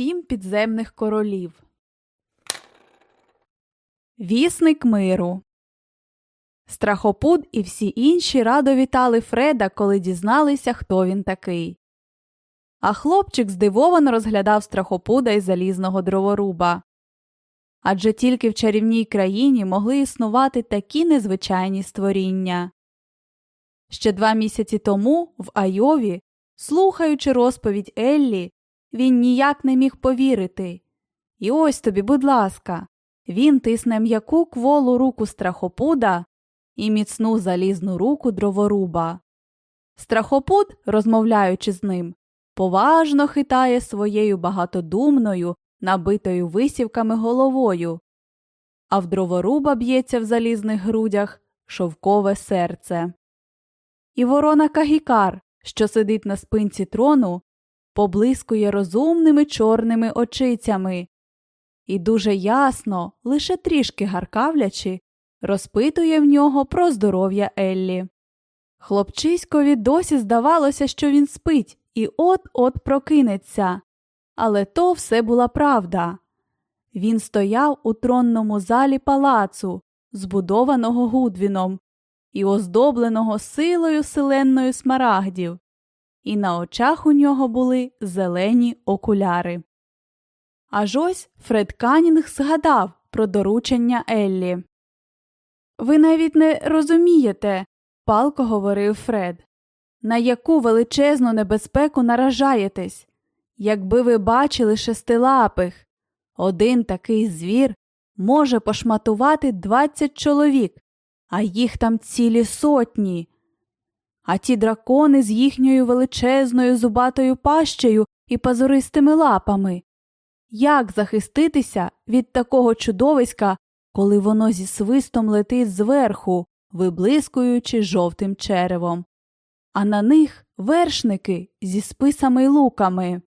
сім підземних королів. Вісник миру Страхопуд і всі інші радо вітали Фреда, коли дізналися, хто він такий. А хлопчик здивовано розглядав страхопуда і залізного дроворуба. Адже тільки в чарівній країні могли існувати такі незвичайні створіння. Ще два місяці тому в Айові, слухаючи розповідь Еллі, він ніяк не міг повірити. І ось тобі, будь ласка, він тисне м'яку кволу руку страхопуда і міцну залізну руку дроворуба. Страхопуд, розмовляючи з ним, поважно хитає своєю багатодумною, набитою висівками головою, а в дроворуба б'ється в залізних грудях шовкове серце. І ворона Кагікар, що сидить на спинці трону, поблискує розумними чорними очицями і дуже ясно, лише трішки гаркавлячи, розпитує в нього про здоров'я Еллі. Хлопчиськові досі здавалося, що він спить і от-от прокинеться. Але то все була правда. Він стояв у тронному залі палацу, збудованого Гудвіном, і оздобленого силою селенною смарагдів, і на очах у нього були зелені окуляри. Аж ось Фред Канінг згадав про доручення Еллі. Ви навіть не розумієте, палко говорив Фред, на яку величезну небезпеку наражаєтесь. Якби ви бачили шестилапих, один такий звір може пошматувати двадцять чоловік, а їх там цілі сотні. А ті дракони з їхньою величезною зубатою пащею і пазуристими лапами. Як захиститися від такого чудовиська, коли воно зі свистом летить зверху, виблискуючи жовтим черевом, а на них вершники зі списами й луками?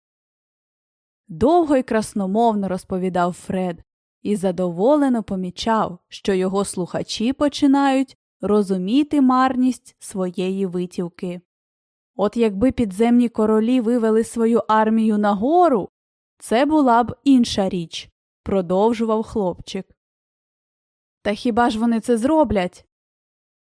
Довго й красномовно розповідав Фред і задоволено помічав, що його слухачі починають розуміти марність своєї витівки. От якби підземні королі вивели свою армію нагору, це була б інша річ, продовжував хлопчик. Та хіба ж вони це зроблять?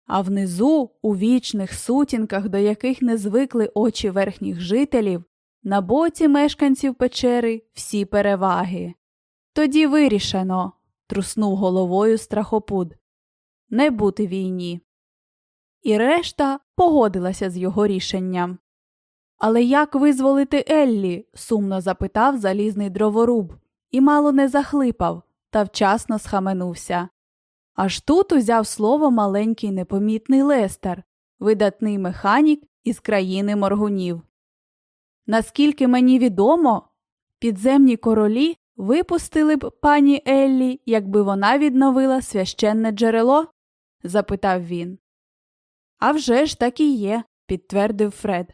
А внизу, у вічних сутінках, до яких не звикли очі верхніх жителів, на боці мешканців печери всі переваги. Тоді вирішено, труснув головою страхопуд. Не бути війні. І решта погодилася з його рішенням. Але як визволити Еллі? сумно запитав залізний дроворуб, і мало не захлипав, та вчасно схаменувся. Аж тут узяв слово маленький непомітний Лестер, видатний механік із країни моргунів. Наскільки мені відомо, підземні королі випустили б пані Еллі, якби вона відновила священне джерело? Запитав він. «А вже ж так і є, підтвердив Фред.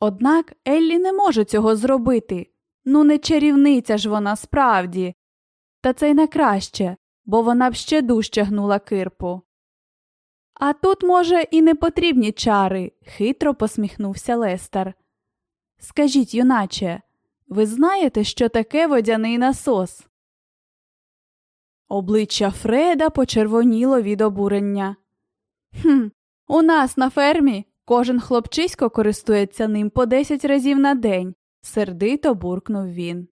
Однак Еллі не може цього зробити. Ну, не чарівниця ж вона справді. Та це й не краще, бо вона б ще дужче гнула кирпу. А тут, може, і не потрібні чари, хитро посміхнувся Лестер. Скажіть, юначе, ви знаєте, що таке водяний насос? Обличчя Фреда почервоніло від обурення. «Хм, У нас на фермі кожен хлопчисько користується ним по десять разів на день, сердито буркнув він.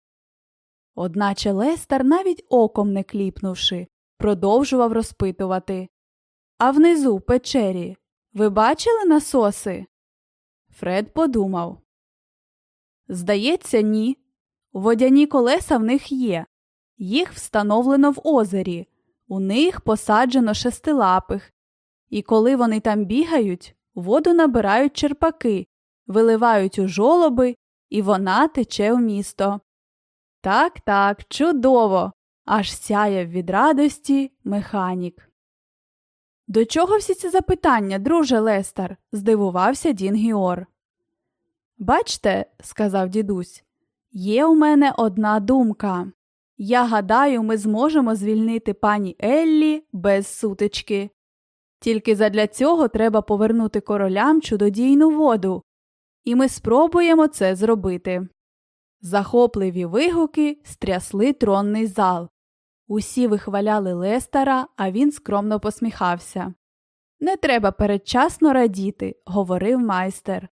Одначе Лестер, навіть оком не кліпнувши, продовжував розпитувати. А внизу, печері, ви бачили насоси? Фред подумав. Здається, ні. Водяні колеса в них є. Їх встановлено в озері, у них посаджено шестилапих, і коли вони там бігають, воду набирають черпаки, виливають у жолоби, і вона тече в місто. Так, так, чудово! аж сяяв від радості механік. До чого всі ці запитання, друже Лестер? здивувався Дін Гіор. Бачте, сказав дідусь, є у мене одна думка. Я гадаю, ми зможемо звільнити пані Еллі без сутички. Тільки задля цього треба повернути королям чудодійну воду, і ми спробуємо це зробити. Захопливі вигуки стрясли тронний зал. Усі вихваляли Лестера, а він скромно посміхався. Не треба передчасно радіти, говорив майстер.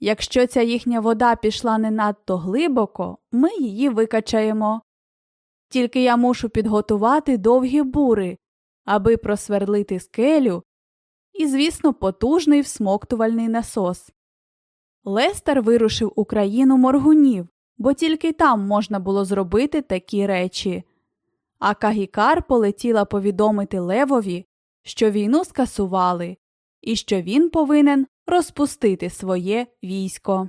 Якщо ця їхня вода пішла не надто глибоко, ми її викачаємо. Тільки я мушу підготувати довгі бури, аби просверлити скелю і, звісно, потужний всмоктувальний насос. Лестер вирушив у країну моргунів, бо тільки там можна було зробити такі речі. А Кагікар полетіла повідомити Левові, що війну скасували і що він повинен розпустити своє військо.